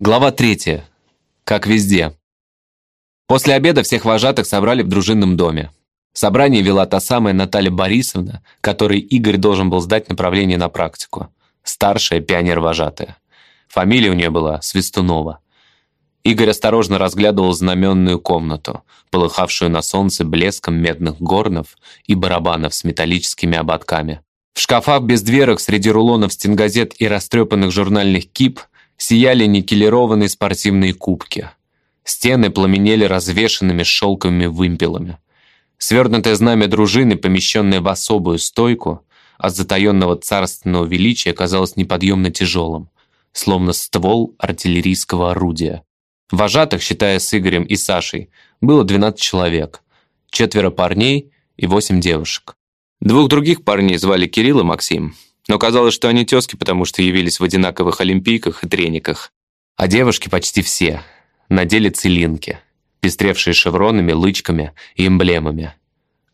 Глава третья. Как везде. После обеда всех вожатых собрали в дружинном доме. Собрание вела та самая Наталья Борисовна, которой Игорь должен был сдать направление на практику. Старшая пионер-вожатая. Фамилия у нее была Свистунова. Игорь осторожно разглядывал знаменную комнату, полыхавшую на солнце блеском медных горнов и барабанов с металлическими ободками. В шкафах без дверок среди рулонов стенгазет и растрепанных журнальных кип сияли никелированные спортивные кубки. Стены пламенели развешенными шелковыми вымпелами. Свернутое знамя дружины, помещенное в особую стойку, от затаенного царственного величия казалось неподъемно тяжелым, словно ствол артиллерийского орудия. Вожатых, считая с Игорем и Сашей, было 12 человек, четверо парней и восемь девушек. Двух других парней звали Кирилл и Максим, но казалось, что они тезки, потому что явились в одинаковых олимпийках и трениках. А девушки почти все надели целинки, пестревшие шевронами, лычками и эмблемами.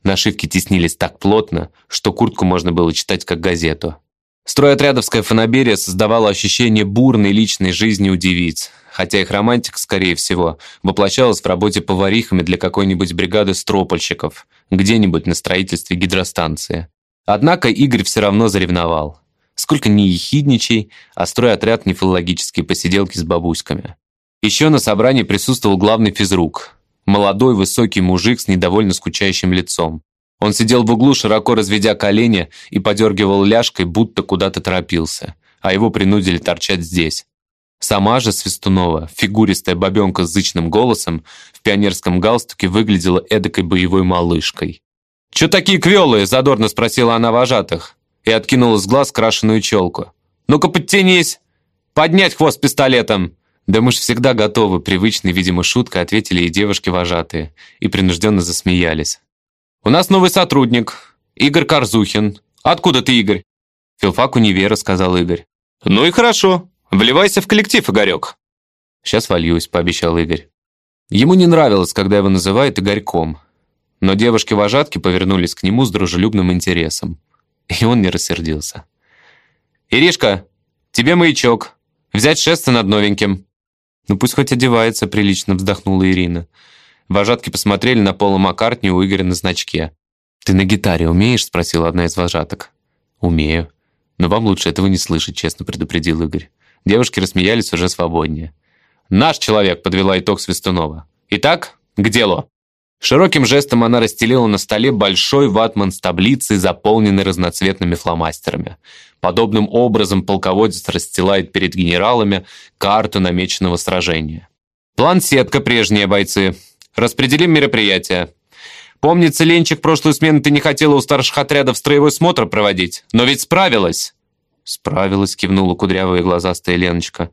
Нашивки теснились так плотно, что куртку можно было читать как газету. Стройотрядовская фанаберия создавала ощущение бурной личной жизни у девиц, хотя их романтика, скорее всего, воплощалась в работе поварихами для какой-нибудь бригады стропольщиков, где-нибудь на строительстве гидростанции. Однако Игорь все равно заревновал. Сколько ни ехидничай, а стройотряд не филологические посиделки с бабуськами. Еще на собрании присутствовал главный физрук. Молодой высокий мужик с недовольно скучающим лицом. Он сидел в углу, широко разведя колени и подергивал ляжкой, будто куда-то торопился, а его принудили торчать здесь. Сама же Свистунова, фигуристая бабенка с зычным голосом, в пионерском галстуке выглядела эдакой боевой малышкой. «Чё такие квелые?» – задорно спросила она вожатых и откинула с глаз крашеную челку. «Ну-ка, подтянись! Поднять хвост пистолетом!» «Да мы ж всегда готовы», – привычной, видимо, шуткой ответили и девушки-вожатые, и принужденно засмеялись. «У нас новый сотрудник, Игорь Корзухин. Откуда ты, Игорь?» «Филфак универа», – сказал Игорь. «Ну и хорошо. Вливайся в коллектив, Игорек». «Сейчас вольюсь», – пообещал Игорь. Ему не нравилось, когда его называют Игорьком, но девушки-вожатки повернулись к нему с дружелюбным интересом. И он не рассердился. «Иришка, тебе маячок. Взять шесты над новеньким». «Ну пусть хоть одевается прилично», вздохнула Ирина. Вожатки посмотрели на Пола Маккартни у Игоря на значке. «Ты на гитаре умеешь?» спросила одна из вожаток. «Умею. Но вам лучше этого не слышать», честно предупредил Игорь. Девушки рассмеялись уже свободнее. «Наш человек», подвела итог Свистунова. «Итак, к делу». Широким жестом она расстелила на столе большой ватман с таблицей, заполненной разноцветными фломастерами. Подобным образом полководец расстилает перед генералами карту намеченного сражения. «План-сетка, прежние бойцы. Распределим мероприятия. Помнится, Ленчик, прошлую смену ты не хотела у старших отрядов строевой смотр проводить, но ведь справилась!» «Справилась», — кивнула кудрявая глазастая Леночка.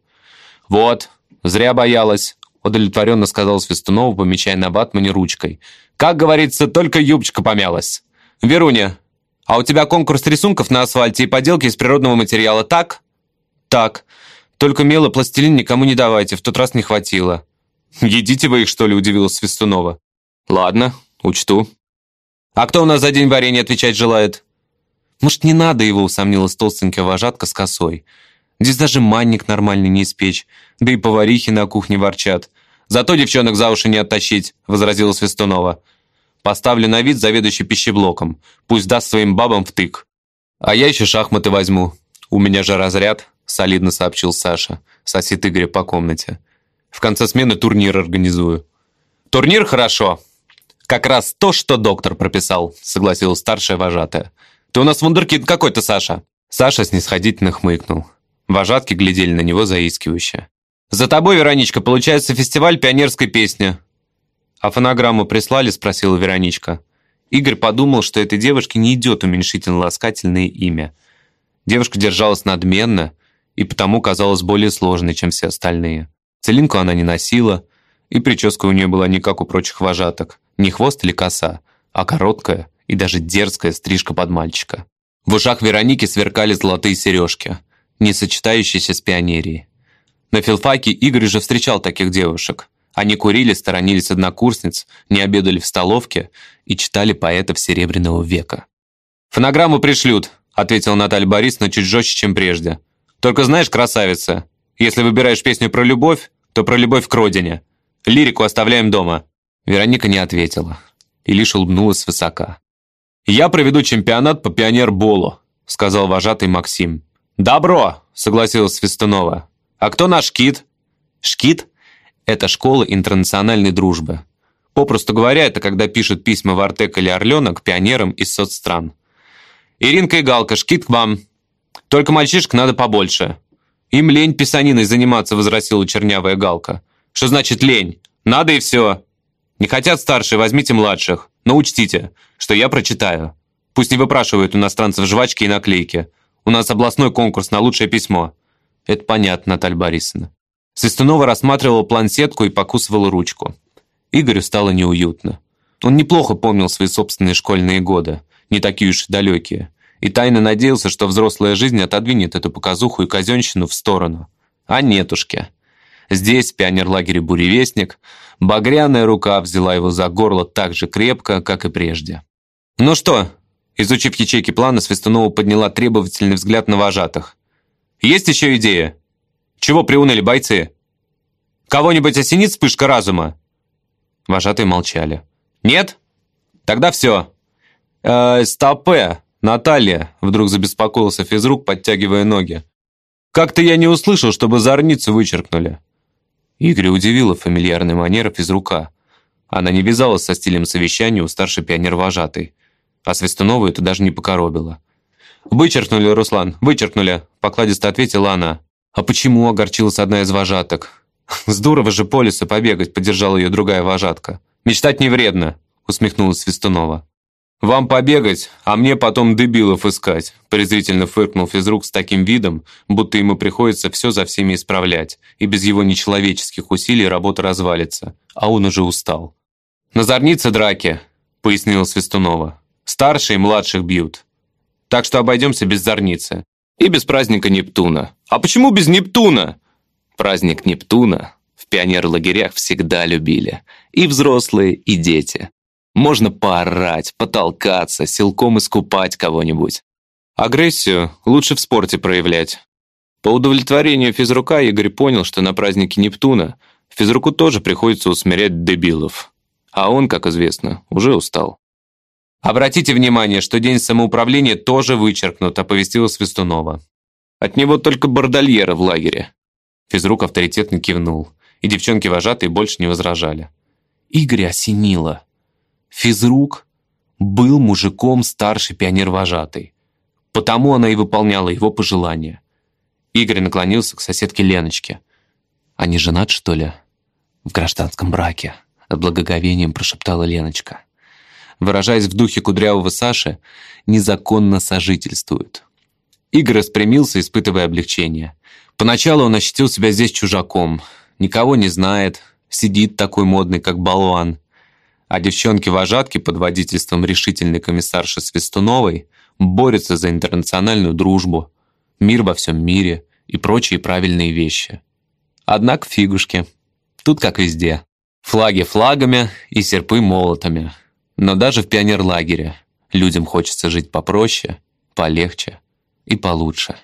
«Вот, зря боялась удовлетворенно сказал Свистунов, помечая на ватмане ручкой. «Как говорится, только юбочка помялась. Веруня, а у тебя конкурс рисунков на асфальте и поделки из природного материала, так?» «Так. Только мело пластилин никому не давайте, в тот раз не хватило». «Едите вы их, что ли?» – удивилась Свистунова. «Ладно, учту». «А кто у нас за день варенья отвечать желает?» «Может, не надо его?» – усомнилась толстенькая вожатка с косой. Здесь даже манник нормальный не испечь, да и поварихи на кухне ворчат. Зато девчонок за уши не оттащить», — возразила Свистунова. «Поставлю на вид заведующий пищеблоком. Пусть даст своим бабам втык. А я еще шахматы возьму. У меня же разряд», — солидно сообщил Саша, сосед Игоря по комнате. «В конце смены турнир организую». «Турнир хорошо. Как раз то, что доктор прописал», — согласилась старшая вожатая. «Ты у нас вундеркинд какой-то, Саша». Саша снисходительно хмыкнул. Вожатки глядели на него заискивающе. «За тобой, Вероничка, получается фестиваль пионерской песни». «А фонограмму прислали?» – спросила Вероничка. Игорь подумал, что этой девушке не идет уменьшительно-ласкательное имя. Девушка держалась надменно и потому казалась более сложной, чем все остальные. Целинку она не носила, и прическа у нее была не как у прочих вожаток, не хвост или коса, а короткая и даже дерзкая стрижка под мальчика. В ушах Вероники сверкали золотые сережки – не сочетающийся с пионерией. На филфаке Игорь уже встречал таких девушек. Они курили, сторонились однокурсниц, не обедали в столовке и читали поэтов Серебряного века. «Фонограмму пришлют», — ответила Наталья Борисовна чуть жестче, чем прежде. «Только знаешь, красавица, Если выбираешь песню про любовь, то про любовь к родине. Лирику оставляем дома». Вероника не ответила и лишь улыбнулась свысока. «Я проведу чемпионат по пионерболу», — сказал вожатый Максим. «Добро!» — согласилась Свистунова. «А кто наш кит?» «Шкит?» — это школа интернациональной дружбы. Попросту говоря, это когда пишут письма в Артек или Орленок пионерам из соцстран. «Иринка и Галка, шкит к вам. Только мальчишек надо побольше. «Им лень писаниной заниматься», — возразила чернявая галка. «Что значит лень? Надо и все. Не хотят старшие, возьмите младших. Но учтите, что я прочитаю. Пусть не выпрашивают иностранцев жвачки и наклейки. У нас областной конкурс на лучшее письмо». «Это понятно, Наталья Борисовна». Свистунова рассматривала плансетку и покусывала ручку. Игорю стало неуютно. Он неплохо помнил свои собственные школьные годы, не такие уж далекие и тайно надеялся, что взрослая жизнь отодвинет эту показуху и казенщину в сторону. А нетушки. Здесь, в пионерлагере «Буревестник», багряная рука взяла его за горло так же крепко, как и прежде. «Ну что?» Изучив ячейки плана, Свистунова подняла требовательный взгляд на вожатых. «Есть еще идея? Чего приуныли бойцы? Кого-нибудь осенит вспышка разума?» Вожатые молчали. «Нет? Тогда все. Э, стопе. «Наталья!» — вдруг забеспокоился физрук, подтягивая ноги. «Как-то я не услышал, чтобы зорницу вычеркнули». Игорь удивила фамильярной манера физрука. Она не вязалась со стилем совещания у старшей пионер-вожатой. А Свистунову это даже не покоробило. «Вычеркнули, Руслан, вычеркнули», — покладисто ответила она. «А почему?» — огорчилась одна из вожаток. «Здорово же по лесу побегать», — поддержала ее другая вожатка. «Мечтать не вредно», — усмехнулась Свистунова. «Вам побегать, а мне потом дебилов искать», презрительно фыркнул физрук с таким видом, будто ему приходится все за всеми исправлять, и без его нечеловеческих усилий работа развалится, а он уже устал. «На зорнице драки», — пояснила Свистунова. «Старшие младших бьют. Так что обойдемся без зорницы. И без праздника Нептуна. А почему без Нептуна?» Праздник Нептуна в пионер-лагерях всегда любили. И взрослые, и дети. Можно поорать, потолкаться, силком искупать кого-нибудь. Агрессию лучше в спорте проявлять. По удовлетворению физрука Игорь понял, что на празднике Нептуна физруку тоже приходится усмирять дебилов. А он, как известно, уже устал. «Обратите внимание, что день самоуправления тоже вычеркнут», оповестила Свистунова. «От него только бордольера в лагере». Физрук авторитетно кивнул, и девчонки-вожатые больше не возражали. Игорь осенило. Физрук был мужиком старший пионер-вожатый. Потому она и выполняла его пожелания. Игорь наклонился к соседке Леночке. «Они женат, что ли?» «В гражданском браке», — с благоговением прошептала Леночка. Выражаясь в духе кудрявого Саши, незаконно сожительствуют. Игорь распрямился, испытывая облегчение. Поначалу он ощутил себя здесь чужаком. Никого не знает, сидит такой модный, как болван а девчонки-вожатки под водительством решительной комиссарши Свистуновой борются за интернациональную дружбу, мир во всем мире и прочие правильные вещи. Однако фигушки. Тут как везде. Флаги флагами и серпы молотами. Но даже в пионерлагере людям хочется жить попроще, полегче и получше.